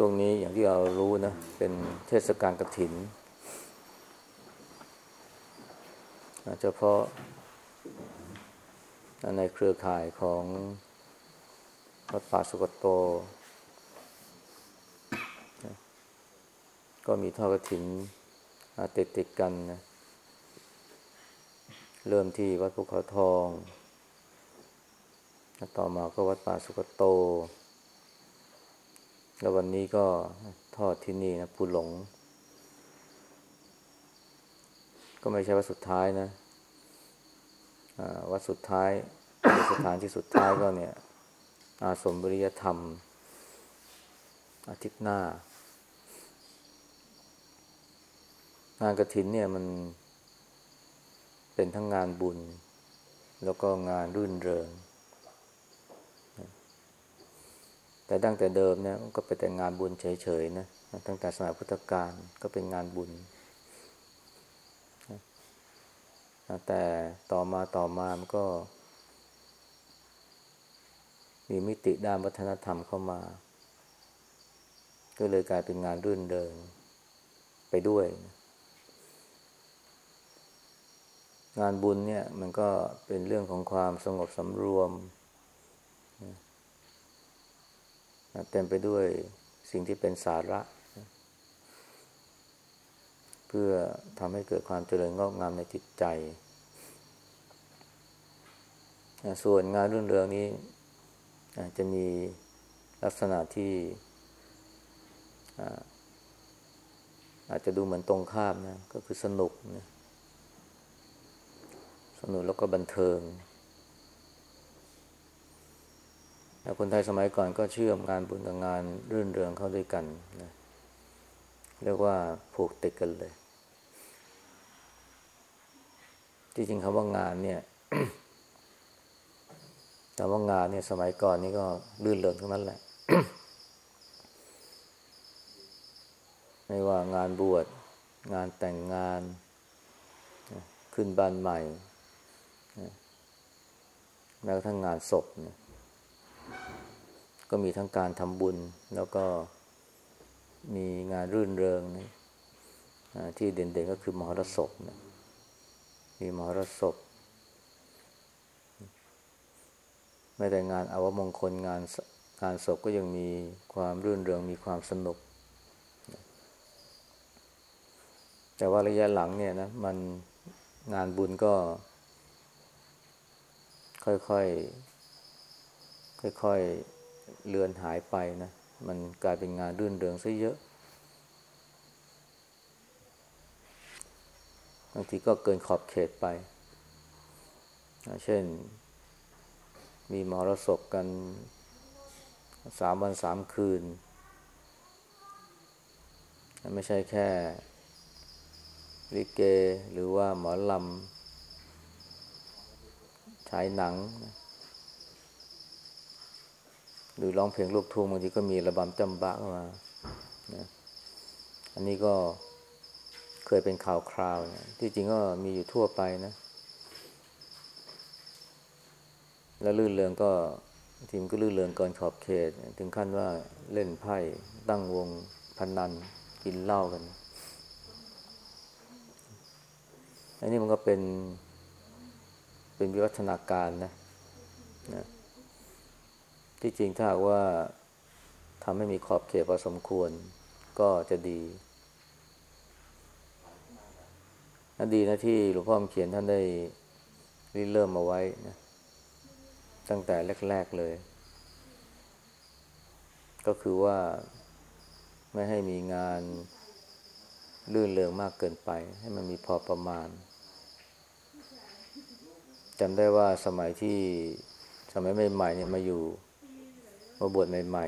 ช่วงนี้อย่างที่เรารู้นะ เป็นเทศกาลกระถินเฉพาะในเครือข่ายของวัดป่าสุกโต ก็มีทอดกระถินติดติดกันนะ เริ่มที่วัดภูเขาทอง ต่อมาก็วัดป่าสุกโต แล้ววันนี้ก็ทอดที่นี่นะภูหลง ก็ไม่ใช่วัดสุดท้ายนะวัดสุดท้ายสถานที่สุดท้ายก็เนี่ย อาสมบริยธรรม อาทิตย์หน้า งานกระถินเนี่ยมันเป็นทั้งงานบุญ แล้วก็งานรื่นเริง แต่ตั้งแต่เดิมเนี่ยก็เป็นแต่งานบุญเฉยๆนะตั้งแต่สมัยพุทธกาลก็เป็นงานบุญ แต่ต่อมาต่อมามันก็ มีมิติด้านวัฒนธรรมเข้ามา ก็เลยกลายเป็นงานรื่นเริงไปด้วย งานบุญเนี่ยมันก็เป็นเรื่องของความสงบสำรวม เต็มไปด้วยสิ่งที่เป็นสาระ เพื่อทำให้เกิดความเจริญงอกงามในจิตใจ ส่วนงานเรื่องเรืองนี้จะมีลักษณะที่อาจจะดูเหมือนตรงข้ามนะ ก็คือสนุกนะสนุกแล้วก็บันเทิงแต่ คนไทยสมัยก่อนก็เชื่อมงานบุญกับงานรื่นเริงเข้าด้วยกันนะเรียกว่าผูกติดกันเลย ที่จริงคำว่างานเนี่ยแต่ว่างานเนี่ยสมัยก่อนนี่ก็รื่นเริงทั้งนั้นแหละ ไม่ว่างานบวชงานแต่งงาน ขึ้นบ้านใหม่แม้กระทั่งงานศพเนี่ย ก็มีทั้งการทำบุญ แล้วก็มีงานรื่นเริงนะที่เด่นๆก็คือมหรสพนะมีมหรสพไม่แต่งานอาวมงคลงานงานศพก็ยังมีความรื่นเริงมีความสนุก แต่ว่าระยะหลังเนี่ยนะมันงานบุญก็ ค่อยๆค่อยๆ เลือนหายไปนะ มันกลายเป็นงานรื่นเริงซะเยอะ บางทีก็เกินขอบเขตไป เช่น มีมรสพกันสามวันสามคืน ไม่ใช่แค่ลิเกหรือว่าหมอลำฉายหนัง หรือร้องเพลงลูกทุ่งบางทีก็มีระบำจำบ้ามานะอันนี้ก็เคยเป็นข่าวคราวนะที่จริงก็มีอยู่ทั่วไปนะ แล้วลื่นเลืองก็ทีมก็ลื่นเลืองก่อนขอบเขต ถึงขั้นว่าเล่นไพ่ตั้งวงพนันกินเหล้ากัน อันนี้มันก็เป็น เป็นวิวัฒนาการนะนะ ที่จริงถ้าว่าทำให้มีขอบเขตพอสมควร ก็จะดีนดีนะที่หลวงพ่อเขียนท่านได้ริเริ่มมาไว้นะตั้งแต่แรก ๆเลย ก็คือว่าไม่ให้มีงานลื่นเริงมากเกินไป ให้มันมีพอประมาณจำได้ว่าสมัยที่สมัยใหม่ๆเนี่ยมาอยู่ มาบวชใหม่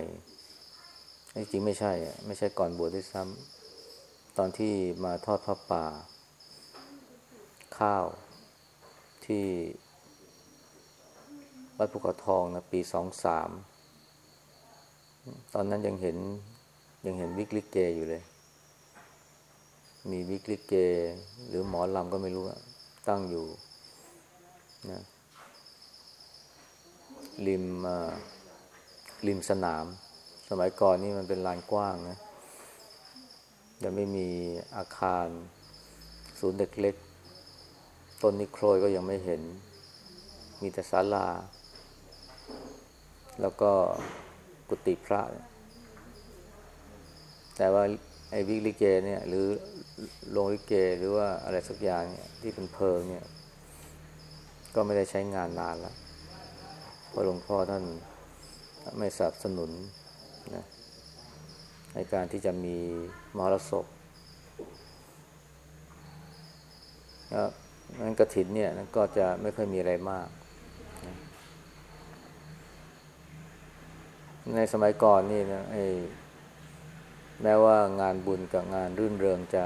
ๆจริงไม่ใช่ไม่ใช่ก่อนบวชด้วยซ้ำตอนที่มาทอดพระป่า ข้าวที่วัดภูเขาทองนะปีสองสามตอนนั้นยังเห็นยังเห็นวิกฤตเกอยู่เลย มีวิกฤตเก หรือหมอลำก็ไม่รู้ตั้งอยู่นะริม ริมสนาม สมัยก่อนนี่มันเป็นลานกว้างนะยังไม่มีอาคาร ศูนย์เด็กเล็ก ต้นนิโครยก็ยังไม่เห็น มีแต่ศาลา แล้วก็กุฏิพระ แต่ว่าไอ้วิกลิเกเนี่ยหรือโรงลิเกหรือว่าอะไรสักอย่างเนี่ยที่เป็นเพลิงเนี่ย ก็ไม่ได้ใช้งานนานแล้วเพราะหลวงพ่อท่าน ไม่สนับสนุนนะในการที่จะมีมรสพแล้วนั้นกระถินเนี่ยก็จะไม่ค่อยมีอะไรมากนะในสมัยก่อนนี่นะไอ้แม้ว่างานบุญกับงานรื่นเริงจะ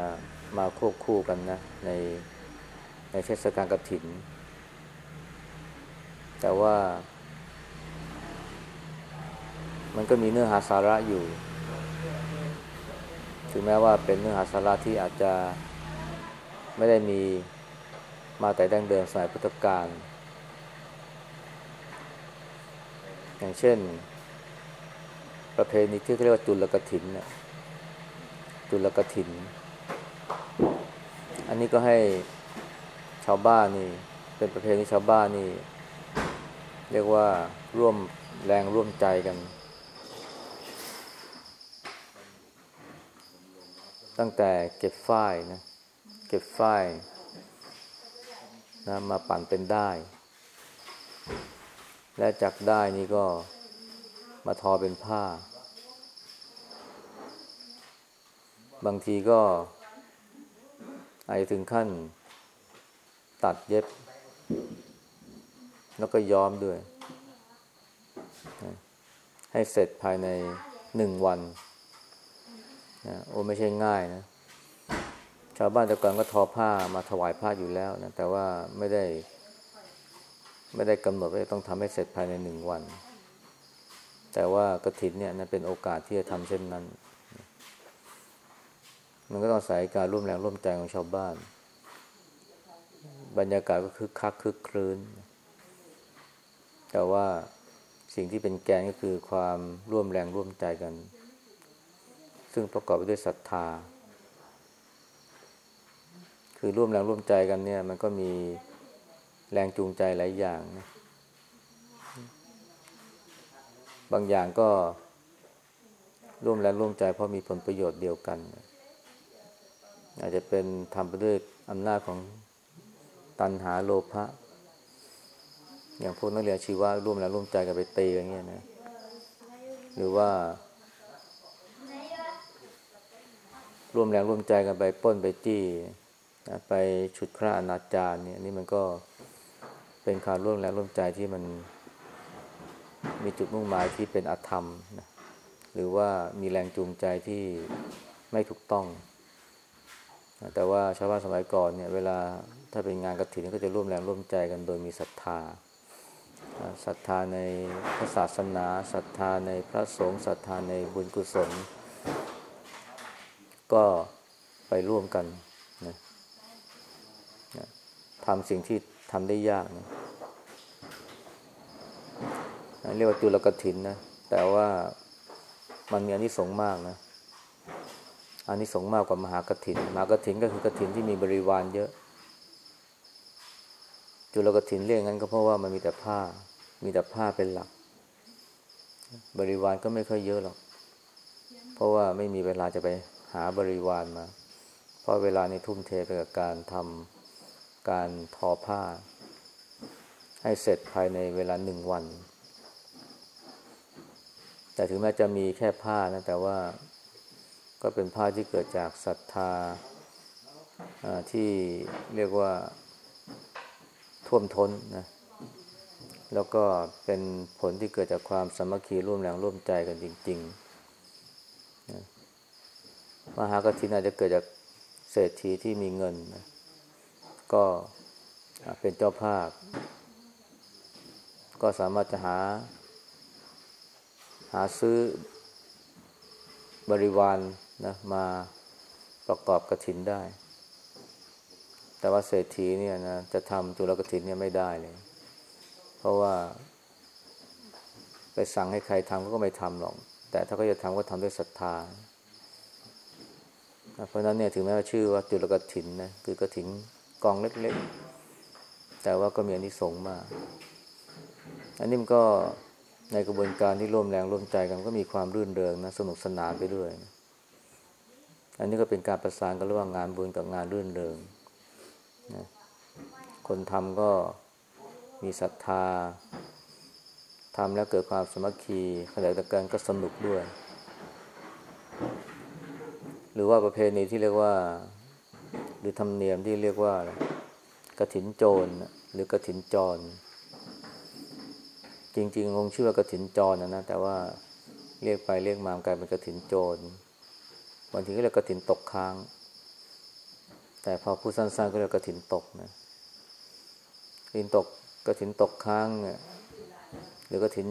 มาควบคู่กันนะ ในในเทศกาลกระถิน แต่ว่า มันก็มีเนื้อหาสาระอยู่ ถึงแม้ว่าเป็นเนื้อหาสาระที่อาจจะไม่ได้มีมาแต่ดั้งเดิมสมัยพุทธกาล อย่างเช่น ประเพณีที่เรียกว่าจุลกถินเนี่ยจุลกถิน อันนี้ก็ให้ชาวบ้านนี่ เป็นประเพณีชาวบ้านนี่ เรียกว่าร่วมแรงร่วมใจกัน ตั้งแต่เก็บฝ้ายนะ เก็บฝ้ายนะมาปั่นเป็นได้ และจากได้นี่ก็มาทอเป็นผ้า บางทีก็อาจถึงขั้น ตัดเย็บ แล้วก็ย้อมด้วย ให้เสร็จภายในหนึ่งวัน นะโอ้ไม่ใช่ง่ายนะชาวบ้านแต่ก่อนก็ทอผ้ามาถวายผ้าอยู่แล้วนะแต่ว่าไม่ได้ ไม่ได้กำหนดว่าต้องทำให้เสร็จภายในหนึ่งวัน แต่ว่ากระถินเนี่ยนะเป็นโอกาสที่จะทำเช่นนั้น มันก็ต้องอาศัยการร่วมแรงร่วมใจของชาวบ้าน บรรยากาศก็คึกคักคึกครื้น แต่ว่าสิ่งที่เป็นแกนก็คือความร่วมแรงร่วมใจกัน ซึ่งประกอบไปด้วยศรัทธา คือร่วมแรงร่วมใจกันเนี่ย มันก็มีแรงจูงใจหลายอย่างนะบางอย่างก็ร่วมแรงร่วมใจเพราะมีผลประโยชน์เดียวกัน อาจจะเป็นทำไปด้วยอำนาจของตัณหาโลภะอย่างพวกนักเรียนชีวะร่วมแรงร่วมใจกันไปตีอย่างเงี้ยนะ หรือว่า ร่วมแรงร่วมใจกันไปป้นไปจี้นะไปฉุดคร่าอนาจารเนี่ยนี่มันก็เป็นการร่วมแรงร่วมใจที่มันมีจุดมุ่งหมายที่เป็นอธรรมนะหรือว่ามีแรงจูงใจที่ไม่ถูกต้องนะแต่ว่าชาวบ้านสมัยก่อนเนี่ย เวลาถ้าเป็นงานกระถิ่นก็จะร่วมแรงร่วมใจกันโดยมีศรัทธาศรัทธาในพระศาสนาศรัทธาในพระสงฆ์ศรัทธาในบุญกุศล ก็ไปร่วมกันนะนะทำสิ่งที่ทำได้ยากนะเรียกว่าจุลกถินนะ แต่ว่ามันมีอานิสงส์มากนะอานิสงส์มากกว่ามหากถิน มหากถินก็คือกถินที่มีบริวารเยอะ จุลกถินเรียกงั้นก็เพราะว่ามันมีแต่ผ้า มีแต่ผ้าเป็นหลัก บริวารก็ไม่ค่อยเยอะหรอก เพราะว่าไม่มีเวลาจะไป หาบริวารมา เพราะเวลาในทุ่มเทไปกับการทำการทอผ้า ให้เสร็จภายในเวลาหนึ่งวัน แต่ถึงแม้จะมีแค่ผ้านะ แต่ว่าก็เป็นผ้าที่เกิดจากศรัทธาที่เรียกว่าท่วมท้นนะแล้วก็เป็นผลที่เกิดจากความสามัคคีร่วมแรงร่วมใจกันจริง ๆ มหากฐินอาจจะเกิดจากเศรษฐีที่มีเงินนะก็เป็นเจ้าภาพ ก็สามารถจะหา หาซื้อบริวารนะมาประกอบกระถินได้ แต่ว่าเศรษฐีเนี่ยนะจะทำจุลกระถินเนี่ยไม่ได้เลย เพราะว่า ไปสั่งให้ใครทำก็ไม่ทำหรอก แต่ถ้าเขาจะทำก็ทำด้วยศรัทธา เพราะนั้นเนี่ยถึงแม้ว่าชื่อว่าจุลกถินนะคือกถินกองเล็กๆ แต่ว่าก็มีอนิสงส์มาก อันนี้มันก็ในกระบวนการที่ร่วมแรงร่วมใจกันก็มีความรื่นเริงนะสนุกสนานไปด้วยอันนี้ก็เป็นการประสานกันระหว่างงานบุญกับงานรื่นเริงนะคนทำก็มีศรัทธาทำแล้วเกิดความสมัคคีขณะเดียวกันก็สนุกด้วย หรือว่าประเพณีที่เรียกว่า หรือธรรมเนียมที่เรียกว่ากระถินโจรหรือกระถินจร จริงๆคงชื่อว่ากระถินจรนะนะแต่ว่าเรียกไปเรียกมากลายเป็นกระถินโจรบางทีก็เรียกกระถินตกค้าง แต่พอพูดสั้นๆก็เรียกกระถินตกนะกระถินตกกระถินตกค้างเนี่ยหรือกระถิน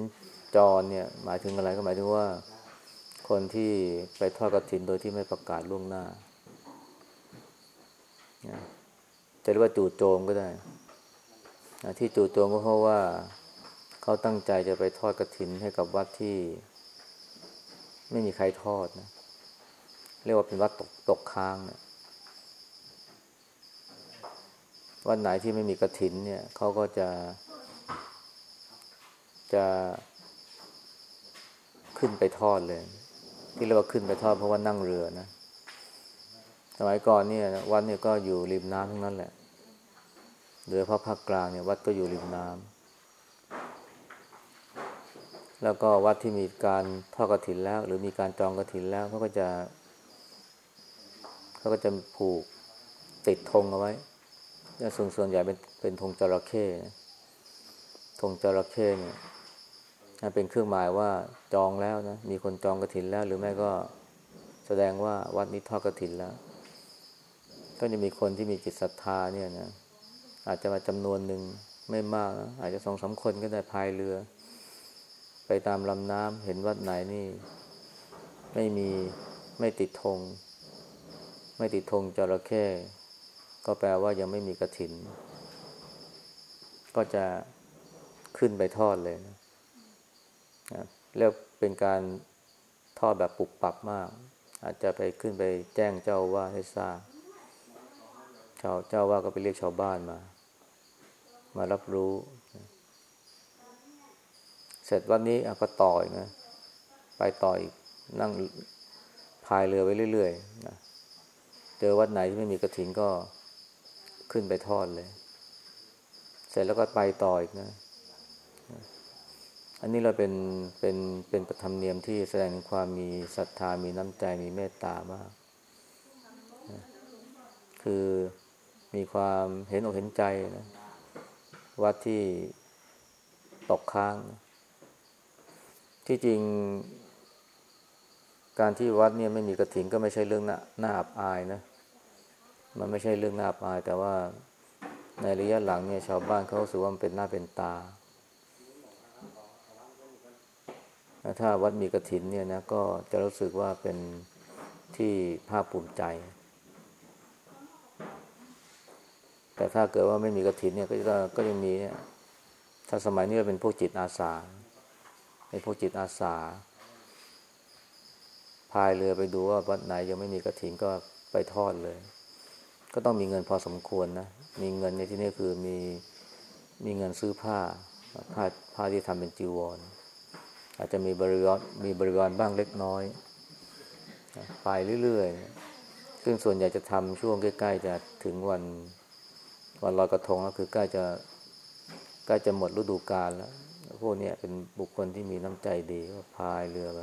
จรเนี่ย หมายถึงอะไรก็หมายถึงว่า คนที่ไปทอดกระถินโดยที่ไม่ประกาศล่วงหน้า จะเรียกว่าจู่โจมก็ได้ ที่จู่โจมก็เพราะว่าเขาตั้งใจจะไปทอดกระถินให้กับวัดที่ ไม่มีใครทอดนะ เรียกว่าเป็นวัดตกตกค้างนี่ยวัดไหนที่ไม่มีกระถินเนี่ยเขาก็จะ จะขึ้นไปทอดเลย ที่เรียกว่าขึ้นไปทอดเพราะว่านั่งเรือนะ สมัยก่อนเนี่ยวัดเนี่ยก็อยู่ริมน้ำทั้งนั้นแหละโดยเฉพาะภาคกลางเนี่ยวัดก็อยู่ริมน้ำแล้วก็วัดที่มีการทอดกระถินแล้ว หรือมีการจองกระถินแล้วเขาก็จะเขาก็จะผูกติดธงเอาไว้ส่วนส่วนใหญ่เป็นเป็นธงจระเข้ธงจระเข้เนี่ย เป็นเครื่องหมายว่าจองแล้วนะ มีคนจองกระถินแล้ว หรือไม่ก็แสดงว่าวัดนี้ทอดกระถินแล้ว ก็จะมีคนที่มีจิตศรัทธาเนี่ยนะ อาจจะมาจำนวนหนึ่งไม่มากนะอาจจะสองสาคนก็ได้พายเรือ ไปตามลำน้ำเห็นวัดไหนนี่ ไม่มีไม่ติดธงไม่ติดธงจระเข้ก็แปลว่ายังไม่มีกระถิน ก็จะขึ้นไปทอดเลยนะ เรียกเป็นการทอดแบบปุบปับมาก อาจจะไปขึ้นไปแจ้งเจ้าว่าให้ทราบชาวเจ้าว่าก็ไปเรียกชาวบ้านมา มารับรู้ เสร็จวันนี้ก็ต่ออีกนะ ไปต่ออีกนั่งพายเรือไปเรื่อยๆนะเจอวัดไหนที่ไม่มีกระถินก็ขึ้นไปทอดเลย เสร็จแล้วก็ไปต่ออีกนะ อันนี้เราเป็นเป็นเป็นประธรรมเนียมที่แสดงความมีศรัทธามีน้ำใจมีเมตตามาก คือมีความเห็นอกเห็นใจนะวัดที่ตกค้าง ที่จริง การที่วัดเนี่ยไม่มีกระถิ่นก็ไม่ใช่เรื่องน่าน่าอับอายนะ มันไม่ใช่เรื่องน่าอับอาย แต่ว่าในระยะหลังเนี่ยชาวบ้านเขาสึกว่ามันเป็นหน้าเป็นตา ถ้าวัดมีกระถินเนี่ยนะก็จะรู้สึกว่าเป็นที่ภาคภูมิใจ แต่ถ้าเกิดว่าไม่มีกระถินเนี่ยก็จะก็ยังมีเนี่ยถ้าสมัยนี้เป็นพวกจิตอาสาเป็นพวกจิตอาสาพายเรือไปดูว่าวัดไหนยังไม่มีกระถินก็ไปทอดเลย ก็ต้องมีเงินพอสมควรนะ มีเงินในที่นี้คือมีมีเงินซื้อผ้าผ้าผ้าที่ทำเป็นจีวร อาจจะมีบริวารมีบริวารบ้างเล็กน้อยไปเรื่อยๆ ซึ่งส่วนใหญ่จะทำช่วงใกล้ๆ จะถึงวันวันลอยกระทงก็คือใกล้จะใกล้จะหมดฤดูกาลแล้วพวกนี้เป็นบุคคลที่มีน้ำใจดีก็พายเรือไป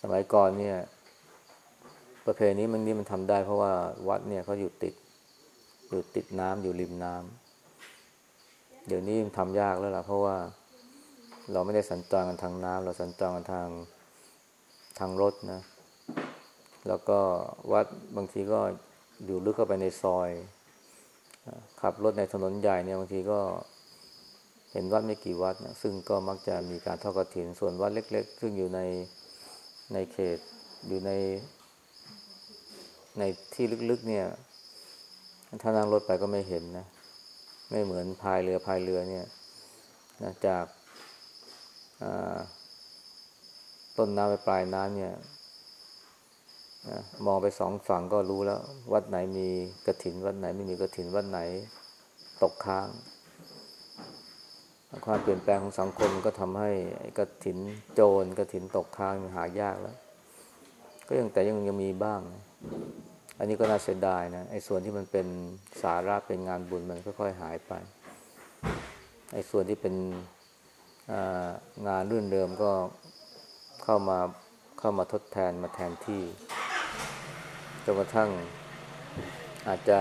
สมัยก่อนเนี่ย ประเพณีมันนี้มันทำได้ เพราะว่าวัดเนี่ยเขาอยู่ติด อยู่ติดน้ำอยู่ริมน้ำเดี๋ยวนี้มันทำยากแล้วล่ะเพราะว่า เราไม่ได้สัญจรกันทางน้ำเราสัญจรกันทางทางรถนะ แล้วก็วัดบางทีก็อยู่ลึกเข้าไปในซอยขับรถในถนนใหญ่เนี่ยบางทีก็เห็นวัดไม่กี่วัดนะซึ่งก็มักจะมีการทอดกระถิน ส่วนวัดเล็ก ๆ ซึ่งอยู่ในในเขตอยู่ใน ในที่ลึกๆเนี่ย ถ้านั่งรถไปก็ไม่เห็นนะ ไม่เหมือนพายเรือพายเรือเนี่ยนะจาก ต้นน้ำไปปลายน้ำเนี่ยนะมองไปสองฝั่งก็รู้แล้ว วัดไหนมีกระถิน วัดไหนไม่มีกระถิน วัดไหนตกค้าง ความเปลี่ยนแปลงของสังคมก็ทำให้กระถินโจรกระถินตกค้างหายากแล้ว ก็ยังแต่ยังยังมีบ้าง อันนี้ก็น่าเสียดายนะไอ้ส่วนที่มันเป็นสาระเป็นงานบุญมันค่อยๆหายไปไอ้ส่วนที่เป็น งานรื่นเริมก็เข้ามาเข้ามาทดแทนมาแทนที่จนกระทั่งอาจจะ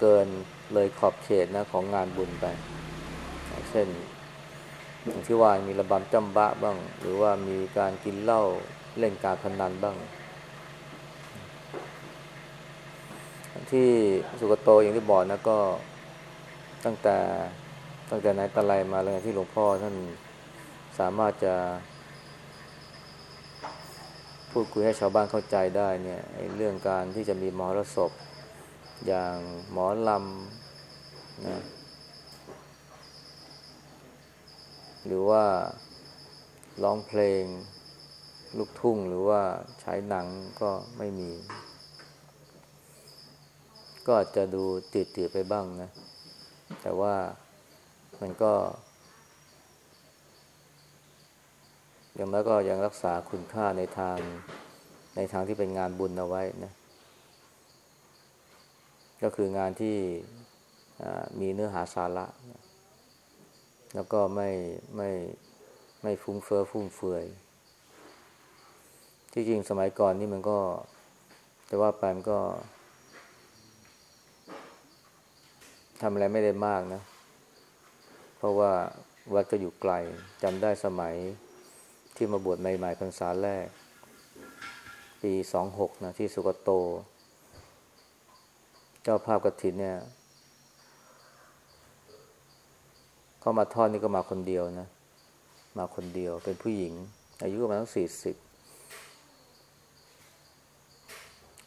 เกินเลยขอบเขตนะของงานบุญไป เช่นอย่างที่ว่ามีระบำจำบะบ้าง หรือว่ามีการกินเหล้าเล่นการพนันบ้าง ที่สุกโตอย่างที่บอกนะก็ตั้งแต่ ตั้งแต่ไหนตะไลมาเลยที่หลวงพ่อท่านสามารถจะ พูดคุยให้ชาวบ้านเข้าใจได้เนี่ยเรื่องการที่จะมีหมอรสพ อย่างหมอลำนะหรือว่าร้องเพลง ลูกทุ่งหรือว่าใช้หนังก็ไม่มี ก็อาจจะดูติดติไปบ้างนะ แต่ว่า มันก็ อย่างน้อยก็ยังรักษาคุณค่าในทางในทางที่เป็นงานบุญเอาไว้นะ ก็คืองานที่มีเนื้อหาสาระ แล้วก็ไม่ไม่ไม่ฟุ้งเฟอ้อฟุ่มเฟือย ที่จริงสมัยก่อนนี่มันก็แต่ว่าไปมันก็ทำอะไรไม่ได้มากนะ เพราะว่าวัดก็อยู่ไกลจำได้สมัยที่มาบวชใหม่ๆพรรษาแรก ปีสองหกนะที่สุกโต เจ้าภาพกฐินเนี่ยเขามาทอดนี่ก็มาคนเดียวนะ มาคนเดียวเป็นผู้หญิง อายุประมาณสี่สิบ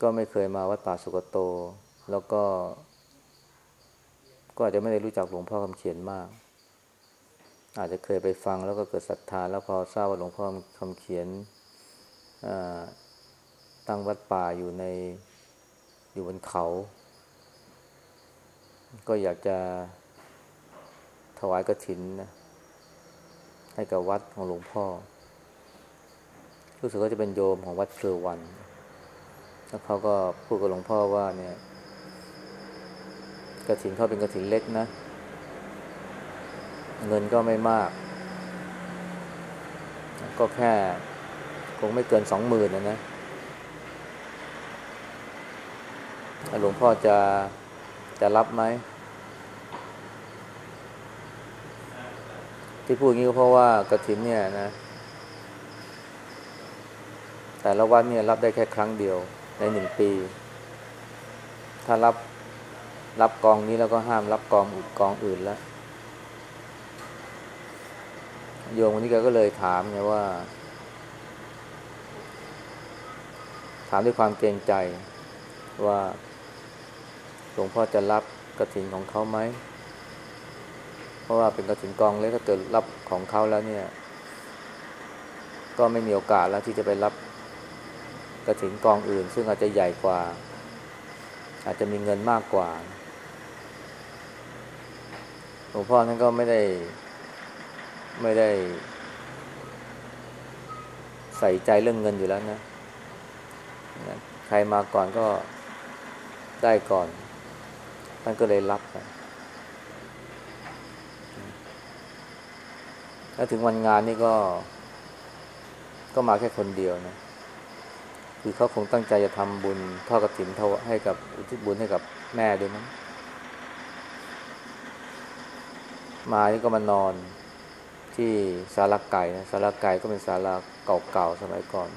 ก็ไม่เคยมาวัดป่าสุกโต แล้วก็ ก็อาจจะไม่ได้รู้จักหลวงพ่อคำเขียนมาก อาจจะเคยไปฟังแล้วก็เกิดศรัทธาแล้วพอทราบว่าหลวงพ่อคำเขียนตั้งวัดป่าอยู่ในอยู่บนเขา ก็อยากจะถวายกระถินนะให้กับวัดของหลวงพ่อ รู้สึกว่าจะเป็นโยมของวัดเพลวัน แล้วเขาก็พูดกับหลวงพ่อว่าเนี่ยกระถินเขาเป็นกระถินเล็กนะ เงินก็ไม่มาก ก็แค่ คงไม่เกินสองหมื่นนะนะหลวงพ่อจะจะรับไหม ที่พูดงี้ก็เพราะว่ากระถินเนี่ยนะ แต่ละวันเนี่ยรับได้แค่ครั้งเดียวในหนึ่งปี ถ้ารับรับกองนี้แล้วก็ห้ามรับกองอุดกองอื่นแล้ว โยมคนนี้แกก็เลยถามไงว่า ถามด้วยความเกรงใจว่าหลวงพ่อจะรับกระถินของเขาไหม เพราะว่าเป็นกระถินกองเล็กถ้าเกิดรับของเขาแล้วเนี่ย ก็ไม่มีโอกาสแล้วที่จะไปรับกระถินกองอื่น ซึ่งอาจจะใหญ่กว่า อาจจะมีเงินมากกว่าหลวงพ่อนั้นก็ไม่ได้ ไม่ได้ ใส่ใจเรื่องเงินอยู่แล้วนะใครมาก่อนก็ได้ก่อนท่านก็เลยรับไปแล้วถึงวันงานนี่ก็ ก็มาแค่คนเดียวนะ คือเขาคงตั้งใจจะทำบุญทอดกระถิ่นให้กับอุทิศบุญให้กับแม่ด้วยมั้งมานี่ก็มานอน ที่สาราไก่นะสาราไก่ก็เป็นสาราเก่าๆสมัยก่อน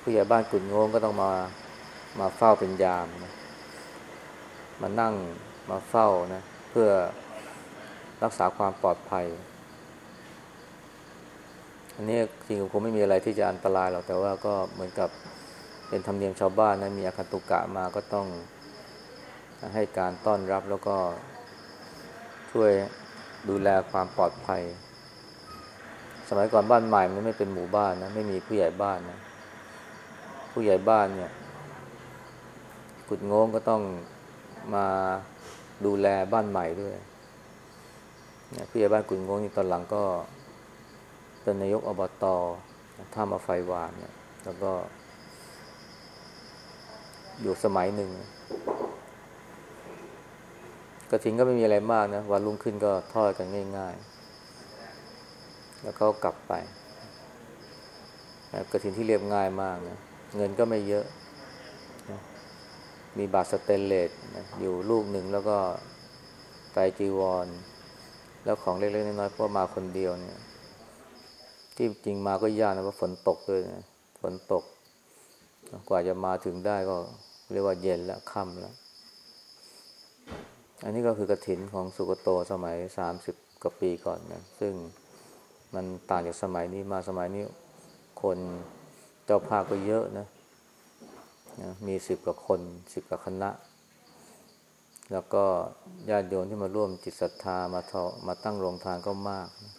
ผู้ใหญ่บ้านกุ่นงงก็ต้องมามาเฝ้าเป็นยามนะมานั่งมาเฝ้านะเพื่อรักษาความปลอดภัย อันนี้จริงๆคงไม่มีอะไรที่จะอันตรายหรอกแต่ว่าก็เหมือนกับเป็นธรรมเนียมชาวบ้านนะมีอาคตุกะมาก็ต้องให้การต้อนรับแล้วก็ช่วย ดูแลความปลอดภัย สมัยก่อนบ้านใหม่มันไม่เป็นหมู่บ้านนะ ไม่มีผู้ใหญ่บ้านนะ ผู้ใหญ่บ้านเนี่ยกุดงงก็ต้องมาดูแลบ้านใหม่ด้วยผู้ใหญ่บ้านกุดงงนี่ตอนหลังก็เป็นนายกอบตท่ามาไฟวานเนี่ย แล้วก็ อยู่สมัยหนึ่ง กระถินก็ไม่มีอะไรมากนะวันรุ่งขึ้นก็ทอดกันง่าย ๆ แล้วก็กลับไปกระถินที่เรียบง่ายมากนะเงินก็ไม่เยอะนะมีบาทสเตนเลสนะอยู่ลูกหนึ่งแล้วก็ไตจีวร แล้วของเล็กๆน้อยๆเพราะมาคนเดียวเนี่ย ที่จริงมาก็ยากนะเพราะฝนตกด้วยนะฝนตก กว่าจะมาถึงได้ก็เรียกว่าเย็นแล้วค่ำแล้ว อันนี้ก็คือกระถินของสุกโตสมัยสามสิบกว่าปีก่อนนะ ซึ่งมันต่างจากสมัยนี้มาสมัยนี้คนเจ้าภาพก็เยอะนะนะมีสิบกว่าคนสิบกว่าคณะ แล้วก็ญาติโยมที่มาร่วมจิตศรัทธามาทอมาตั้งโรงทานก็มากนะ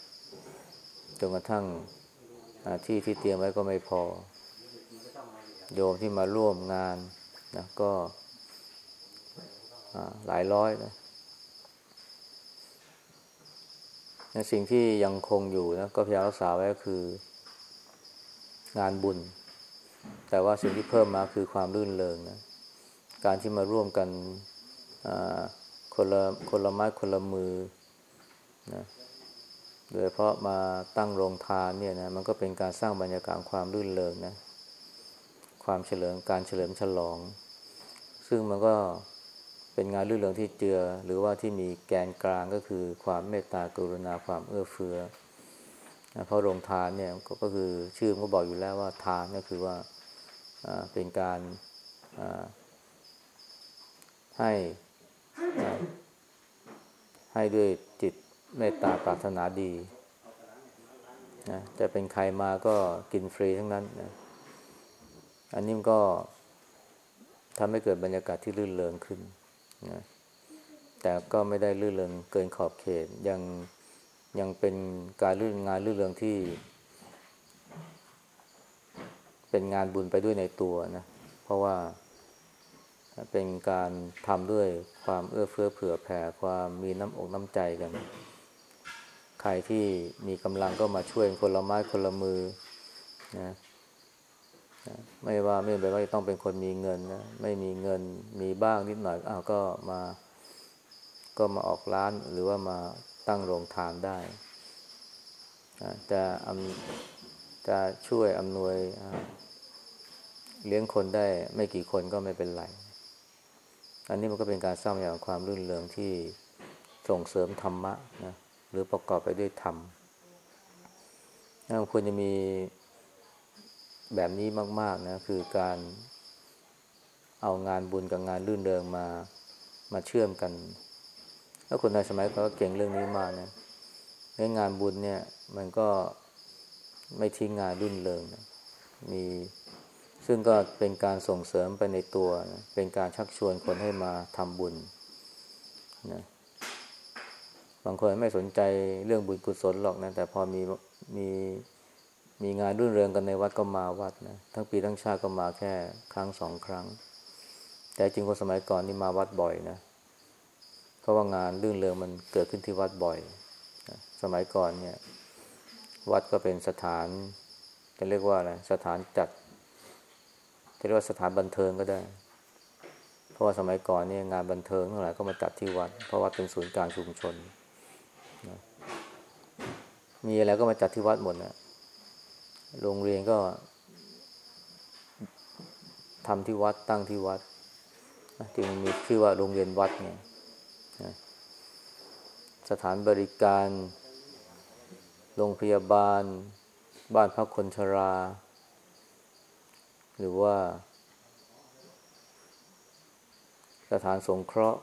จนกระทั่งที่ที่เตรียมไว้ก็ไม่พอ โยมที่มาร่วมงานนะก็ หลายร้อยนะนสิ่งที่ยังคงอยู่นะก็พยายามรักษาไว้ก็คือ งานบุญ แต่ว่าสิ่งที่เพิ่มมาคือความรื่นเริงนะการที่มาร่วมกันคนละคนละไม้คนละมือนะโดยเพราะมาตั้งโรงทานเนี่ยนะมันก็เป็นการสร้างบรรยากาศความรื่นเริงนะ ความเฉลิมการเฉลิมฉลอง ซึ่งมันก็ เป็นงานรื่นเริงที่เจือ หรือว่าที่มีแกนกลางก็คือความเมตตากรุณาความเอื้อเฟื้อเพราะโรงทานเนี่ยก็คือชื่อมันก็บอกอยู่แล้วว่าทานก็คือว่าเป็นการให้ให้ด้วยจิตเมตตาปรารถนาดีนะจะเป็นใครมาก็กินฟรีทั้งนั้นนะอันนี้ก็ทำให้เกิดบรรยากาศที่รื่นเริงขึ้น นะแต่ก็ไม่ได้ลื่นเริงเกินขอบเขต ยังยังเป็นการลื่นงานลื่นเริงที่ เป็นงานบุญไปด้วยในตัวนะ เพราะว่าเป็นการทำด้วยความเอื้อเฟื้อเผื่อแผ่ความมีน้ำอกน้ำใจกัน ใครที่มีกำลังก็มาช่วยคนละไม้คนละมือนะ ไม่ว่าไม่เป็นว่าต้องเป็นคนมีเงินนะไม่มีเงินมีบ้างนิดหน่อยอ้าวก็มา ก็มาออกร้านหรือว่ามาตั้งโรงทานได้จะจะช่วยอำนวยเลี้ยงคนได้ไม่กี่คนก็ไม่เป็นไร อันนี้มันก็เป็นการสร้างอย่างความรื่นเริงที่ส่งเสริมธรรมะนะหรือประกอบไปด้วยธรรมควรจะมี แบบนี้มาก ๆ นะ คือการเอางานบุญกับงานลื่นเริงมามาเชื่อมกัน แล้วคนในสมัยก็เก่งเรื่องนี้มากนะในงานบุญเนี่ย มันก็ไม่ทิ้งงานลื่นเริงนะมีซึ่งก็เป็นการส่งเสริมไปในตัวนะเป็นการชักชวนคนให้มาทำบุญนะบางคนไม่สนใจเรื่องบุญกุศลหรอกนะ แต่พอมีมี มีงานรื่นเริงกันในวัดก็มาวัดนะทั้งปีทั้งชาติก็มาแค่ครั้งสองครั้ง แต่จริงคนสมัยก่อนนี่มาวัดบ่อยนะเพราะว่างานรื่นเริงมันเกิดขึ้นที่วัดบ่อย สมัยก่อนเนี่ย วัดก็เป็นสถาน จะเรียกว่าอะไรสถานจัด จะเรียกว่าสถานบันเทิงก็ได้ เพราะว่าสมัยก่อนเนี่ยงานบันเทิงทั้งหลายก็มาจัดที่วัด เพราะวัดเป็นศูนย์กลางชุมชนนะมีอะไรก็มาจัดที่วัดหมดนะ โรงเรียนก็ทำที่วัดตั้งที่วัดจึงมีชื่อว่าโรงเรียนวัดเนี่ยสถานบริการ โรงพยาบาล บ้านพักคนชรา หรือว่า สถานสงเคราะห์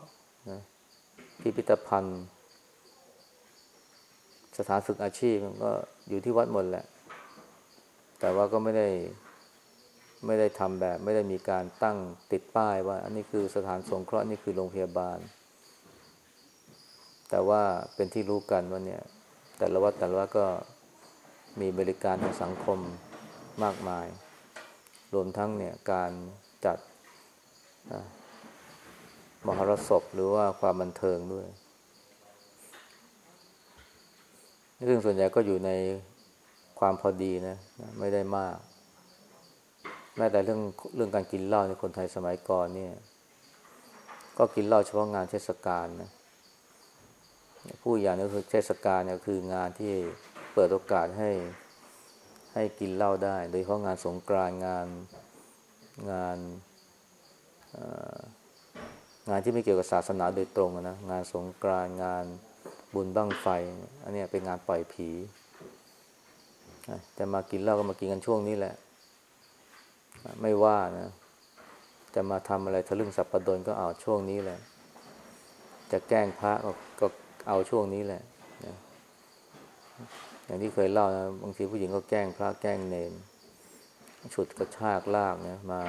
พิพิธภัณฑ์ สถานฝึกอาชีพมันก็อยู่ที่วัดหมดแหละ แต่ว่าก็ไม่ได้ไม่ได้ทำแบบ ไม่ได้มีการตั้งติดป้ายว่า อันนี้คือสถานสงเคราะห์นี่คือโรงพยาบาล แต่ว่าเป็นที่รู้กันว่าเนี่ย แต่ละวัดแต่ละวัดก็มีบริการทางสังคมมากมาย รวมทั้งเนี่ยการจัดมหรสพหรือว่าความบันเทิงด้วยซึ่งส่วนใหญ่ก็อยู่ใน ความพอดีนะ ไม่ได้มาก แม้แต่เรื่องเรื่องการกินเหล้าในคนไทยสมัยก่อนเนี่ย ก็กินเหล้าเฉพาะงานเทศกาลนะผู้อย่างนี้คือเทศกาลเนี่ยคืองานที่เปิดโอกาสให้ให้กินเหล้าได้ โดยเฉพาะงานสงกรานงานงานงานที่ไม่เกี่ยวกับศาสนาโดยตรงนะงานสงกรานงานบุญบั้งไฟ อันนี้เป็นงานปล่อยผี แต่มากินเหล้าก็มากินกันช่วงนี้แหละ ไม่ว่านะ จะมาทำอะไรทะลึ่งสับประดนก็เอาช่วงนี้แหละ จะแกล้งพระก็ก็เอาช่วงนี้แหละนะอย่างที่เคยเล่านะบางทีผู้หญิงก็แกล้งพระแกล้งเนนฉุดกระชากลากเนี่ยมา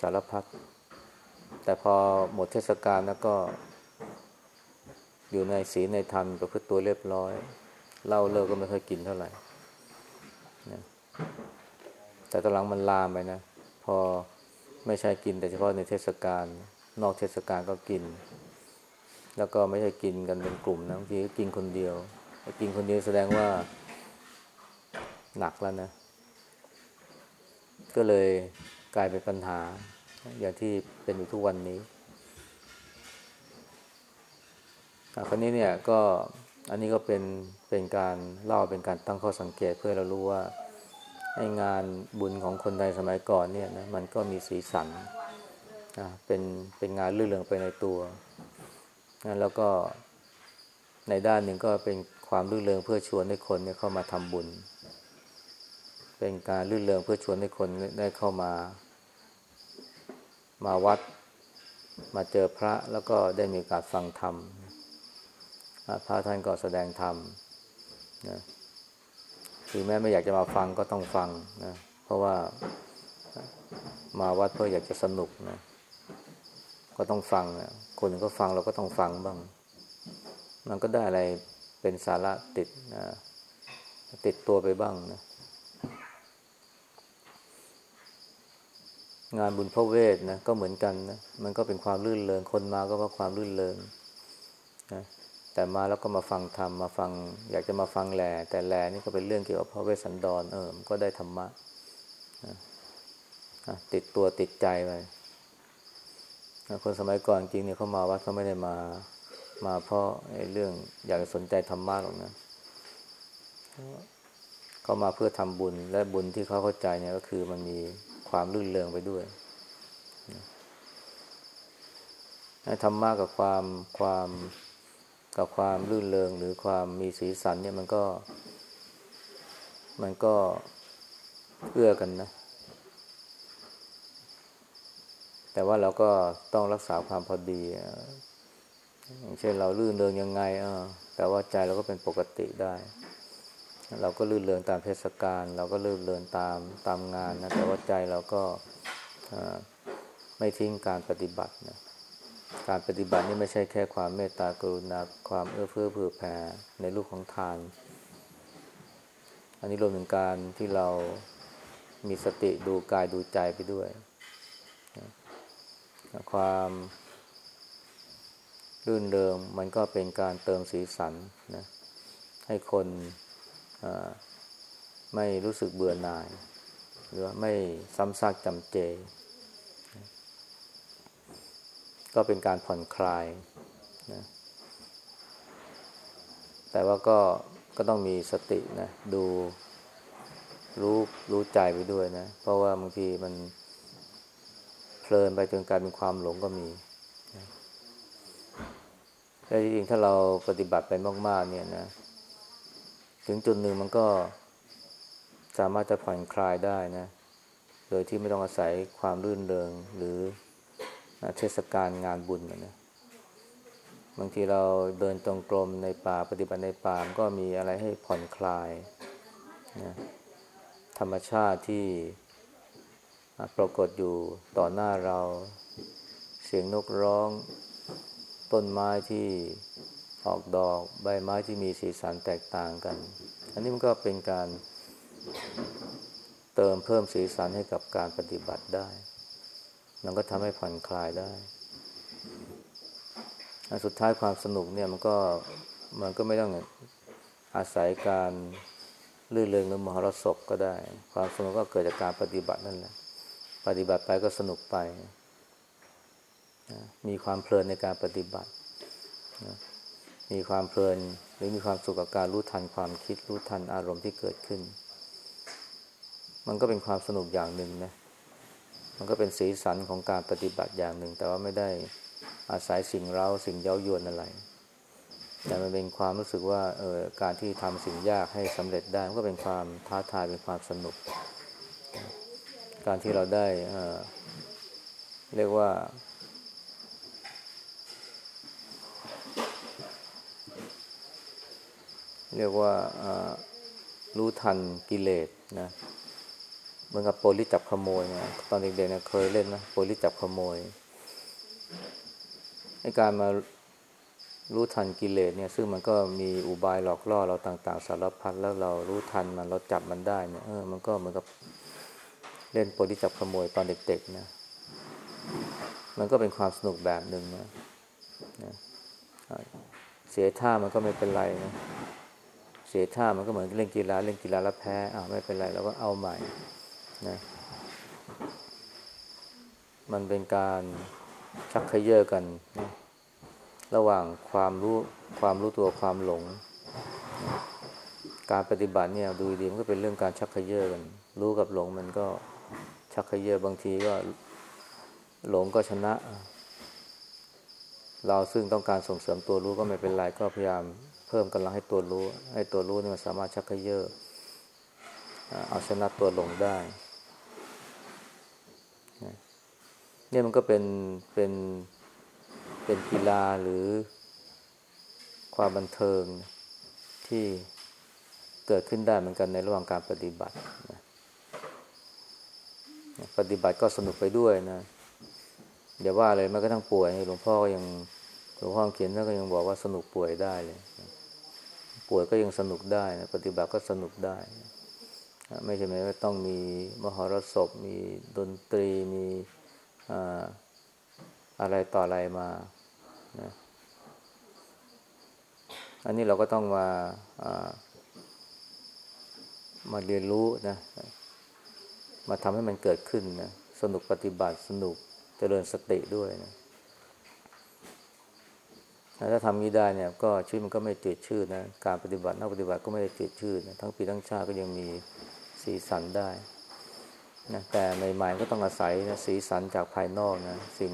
สารพัดแต่พอหมดเทศกาลแล้วก็ อยู่ในศีลในธรรมประพฤติตัวเรียบร้อย เหล้าเลิกก็ไม่ค่อยกินเท่าไหร่นะแต่ตอนหลังมันลามไปนะ พอไม่ใช่กิน แต่เฉพาะในเทศกาล นอกเทศกาลก็กิน แล้วก็ไม่ใช่กินกันเป็นกลุ่มนะบางทีก็กินคนเดียว กินคนเดียวแสดงว่าหนักแล้วนะ ก็เลยกลายเป็นปัญหา อย่างที่เป็นอยู่ทุกวันนี้คราวนี้เนี่ยก็ อันนี้ก็เป็นเป็นการเล่าเป็นการตั้งข้อสังเกตเพื่อเรารู้ว่าให้งานบุญของคนไทยสมัยก่อนเนี่ยนะมันก็มีสีสันนะเป็นเป็นงานลื่นเริงไปในตัวนะแล้วก็ในด้านหนึ่งก็เป็นความลื่นเริงเพื่อชวนให้คนเนี่ยเข้ามาทำบุญ เป็นการลื่นเริงเพื่อชวนให้คนได้เข้ามา มาวัด มาเจอพระแล้วก็ได้มีการฟังธรรม พระท่านก็แสดงธรรมนะถึงแม้ไม่อยากจะมาฟังก็ต้องฟังนะเพราะว่ามาวัดเพื่ออยากจะสนุกนะก็ต้องฟังนะคนก็ฟังเราก็ต้องฟังบ้าง มันก็ได้อะไรเป็นสาระติดนะติดตัวไปบ้างนะงานบุญพระเวทนะก็เหมือนกันนะมันก็เป็นความลื่นเริงคนมาก็เพราะความลื่นเริงนะ แต่มาแล้วก็มาฟังธรรมมาฟัง อยากจะมาฟังแหล่แต่แหล่นี่ก็เป็นเรื่องเกี่ยวกับพระเวสสันดรเออก็ได้ธรรมะติดตัวติดใจไปคนสมัยก่อนจริงเนี่ยเขามาวัดเขาไม่ได้มามาเพราะเรื่องอยากสนใจธรรมะหรอกนะเขามาเพื่อทำบุญและบุญที่เขาเข้าใจเนี่ยก็คือมันมีความลื่นเริงไปด้วยธรรมะกับความความ กับความรื่นเริงหรือความมีสีสันเนี่ยมันก็ มันก็เอื้อกันนะ แต่ว่าเราก็ต้องรักษาความพอดีอย่างเช่นเราลื่นเริงยังไงอ่แต่ว่าใจเราก็เป็นปกติได้ เราก็ลื่นเริงตามเทศกาลเราก็ลื่นเริงตามตามงานนะแต่ว่าใจเราก็ไม่ทิ้งการปฏิบัตินะ การปฏิบัตินี่ไม่ใช่แค่ความเมตตากรุณาความเอื้อเฟื้อเผื่อแผ่ในรูปของทาน อันนี้รวมถึงการที่เรามีสติดูกายดูใจไปด้วย ความรื่นเริงมันก็เป็นการเติมสีสันนะให้คนไม่รู้สึกเบื่อหน่าย หรือไม่ซ้ำซากจำเจ ก็เป็นการผ่อนคลายนะแต่ว่าก็ก็ต้องมีสตินะดูรู้รู้ใจไปด้วยนะ เพราะว่าบางทีมันเพลินไปจนกลายเป็นความหลงก็มีแต่จริงๆถ้าเราปฏิบัติไปมาก ๆ เนี่ยนะ ถึงจุดหนึ่งมันก็สามารถจะผ่อนคลายได้นะ โดยที่ไม่ต้องอาศัยความรื่นเริงหรือ เทศกาลงานบุญนะบางทีเราเดินตรงกรมในป่าปฏิบัติในป่ามก็มีอะไรให้ผ่อนคลายนะธรรมชาติที่ปรากฏอยู่ต่อหน้าเรา เสียงนกร้อง ต้นไม้ที่ออกดอกใบไม้ที่มีสีสันแตกต่างกัน อันนี้มันก็เป็นการเติมเพิ่มสีสันให้กับการปฏิบัติได้ มันก็ทำให้ผ่อนคลายได้อันสุดท้ายความสนุกเนี่ยมันก็มันก็ไม่ต้องอาศัยการลื่นเลงหรือมหรสพก็ได้ ความสนุกก็เกิดจากการปฏิบัตินั่นแหละ ปฏิบัติไปก็สนุกไป มีความเพลินในการปฏิบัติ มีความเพลินหรือมีความสุขกับการรู้ทันความคิดรู้ทันอารมณ์ที่เกิดขึ้น มันก็เป็นความสนุกอย่างหนึ่งนะ มันก็เป็นสีสันของการปฏิบัติอย่างหนึ่ง แต่ว่าไม่ได้อาศัยสิ่งเราสิ่งเย้ายวนอะไรแต่มันเป็นความรู้สึกว่าเออการที่ทำสิ่งยากให้สำเร็จได้มันก็เป็นความท้าทายเป็นความสนุก การที่เราได้เเรียกว่า เรียกว่ารู้ทันกิเลสนะ มือนกับโปลิจับขโมยนะตอนเด็กๆเนี่ยเคยเล่นนะโปลิจับขโมยในการมารู้ทันกิเลสเนี่ย ซึ่งมันก็มีอุบายหลอกล่อเราต่าง ๆ สารพัดแล้วเรารู้ทันมันเราจับมันได้เนี่ยเออมันก็เหมือนกับเล่นโปรดิจับขโมยตอนเด็กๆนะมันก็เป็นความสนุกแบบหนึ่งนะนะเสียท่ามันก็ไม่เป็นไรนะเสียท่ามันก็เหมือนเล่นกีฬาเล่นกีฬาแล้วแพ้อ่าไม่เป็นไรเราก็เอาใหม่ นะมันเป็นการชักเขย่อกันนะระหว่างความรู้ความรู้ตัวความหลง การปฏิบัติเนี่ยดูดีมันก็เป็นเรื่องการชักเขย่อกัน รู้กับหลงมันก็ชักเขย่อบางทีก็หลงก็ชนะ เราซึ่งต้องการส่งเสริมตัวรู้ก็ไม่เป็นไรก็พยายามเพิ่มกำลังให้ตัวรู้ ให้ตัวรู้นี่มันสามารถชักเขย่อเอาชนะตัวหลงได้ เนี่ยมันก็เป็นเป็นเป็นกีฬาหรือความบันเทิงที่เกิดขึ้นได้เหมือนกันในระหว่างการปฏิบัตินะปฏิบัติก็สนุกไปด้วยนะอย่าว่าเลยแม้กระทั่งป่วยหลวงพ่อก็ยังหลวงพ่อเขียนท่านก็ยังบอกว่าสนุกป่วยได้เลย ป่วยก็ยังสนุกได้นะปฏิบัติก็สนุกได้ไม่ใช่ไหมว่าต้องมีมหรสพมีดนตรีมี อะไรต่ออะไรมานะอันนี้เราก็ต้องมาามาเรียนรู้นะ มาทำให้มันเกิดขึ้นนะ สนุกปฏิบัติสนุกเจริญสติด้วยนะถ้าทำนี้ได้เนี่ย ก็ชีวิตมันก็ไม่จืดชืดนะ การปฏิบัตินักปฏิบัติก็ไม่ได้จืดชืดนะ ทั้งปีทั้งชาติก็ยังมีสีสันได้ นะแต่ใหม่ๆก็ต้องอาศัยนะสีสันจากภายนอกนะสิ่ง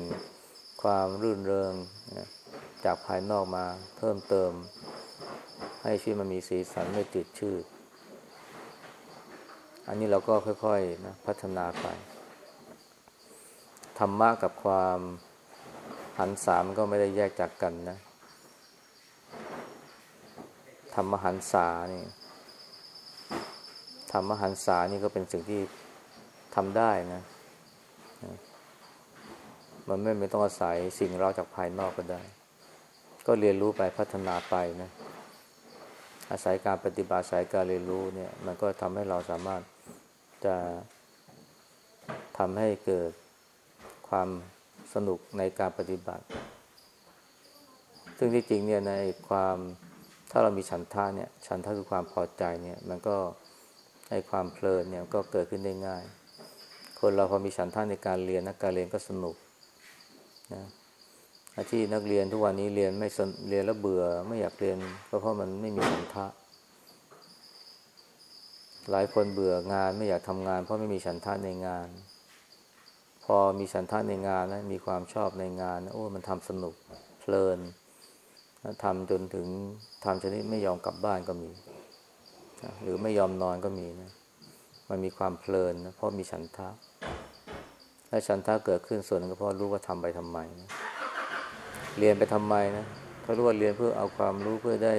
ความรื่นเริงนะจากภายนอกมาเพิ่มเติม ให้ชีวิตมันมีสีสันไม่ติดชืดอันนี้เราก็ค่อยๆนะพัฒนาไปธรรมะกับความหันสามก็ไม่ได้แยกจากกันนะธรรมหันษานี่ธรรมหันษานี่ก็เป็นสิ่งที่ ทำได้นะมันไม่ไม่ต้องอาศัยสิ่งเราจากภายนอกก็ได้ ก็เรียนรู้ไปพัฒนาไปนะ อาศัยการปฏิบัติอาศัยการเรียนรู้เนี่ย มันก็ทำให้เราสามารถจะทำให้เกิดความสนุกในการปฏิบัติ ซึ่งที่จริงเนี่ยในความถ้าเรามีฉันท่าเนี่ย ฉันท่าคือความพอใจเนี่ย มันก็ให้ความเพลินเนี่ยก็เกิดขึ้นได้ง่าย คนเราพอมีฉันท่าในการเรียนนะการเรียนก็สนุกนะที่นักเรียนทุกวันนี้เรียนไม่เรียนแล้วเบื่อ ไม่อยากเรียนก็เพราะมันไม่มีฉันทะ หลายคนเบื่องานไม่อยากทำงาน เพราะไม่มีฉันทะในงาน พอมีฉันทะในงานนะมีความชอบในงานโอ้มันทำสนุกเพลินทำจนถึงทำชนิดไม่ยอมกลับบ้านก็มี หรือไม่ยอมนอนก็มีนะ มันมีความเพลินนะเพราะมีฉันทะถ้าฉันทะเกิดขึ้นส่วนนึงก็เพราะรู้ว่าทำไปทำไมนะเรียนไปทำไมนะถ้ารู้ว่าเรียนเพื่อเอาความรู้เพื่อได้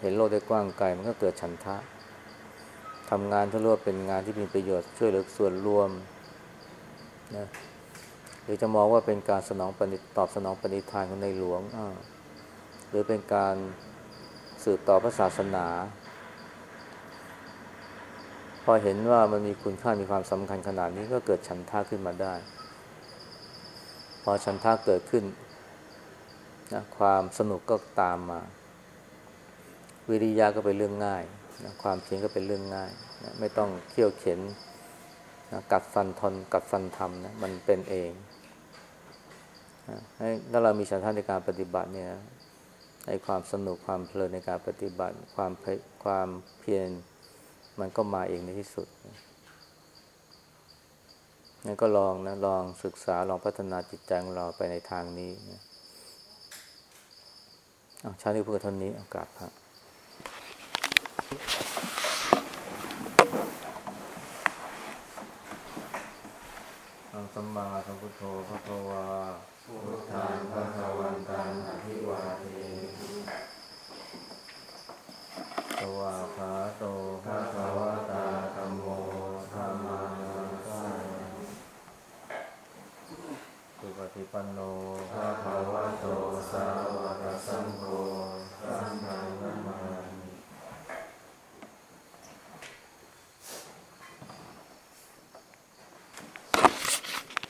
เห็นโลกได้กว้างไกลมันก็เกิดฉันทะทำงานถ้ารู้ว่าเป็นงานที่มีประโยชน์ช่วยเหลือส่วนรวมนะหรือจะมองว่าเป็นการสนองปณิตอบสนองปณิธานของในหลวงหรือเป็นการสืบต่อพระศาสนา พอเห็นว่ามันมีคุณค่ามีความสำคัญขนาดนี้ก็เกิดฉันท่าขึ้นมาได้ พอฉันท่าเกิดขึ้นนะความสนุกก็ตามมา วิริยะก็เป็นเรื่องง่ายนะความเพียรก็เป็นเรื่องง่ายนะไม่ต้องเขี่ยวเข็นนะกัดฟันทนกัดฟันทำนะมันเป็นเองนะให้ถ้าเรามีฉันท่าในการปฏิบัติเนี่ยในความสนุกความเพลินในการปฏิบัติ ความความเพียร มันก็มาเองในที่สุดนั่นก็ลองนะลองศึกษาลองพัฒนาจิตใจของเราไปในทางนี้นะเอาชานี้พูดเท่านี้โอกาสพระอังสัมมาสัมพุทโธพระควาพุทธังพระควันตังอภิวาเท สวาขาโตพระควตาธรรมโมธรรมาสาสุปฏิปันโนพระภาวะโตสาวกสังโฆสังฆังนามา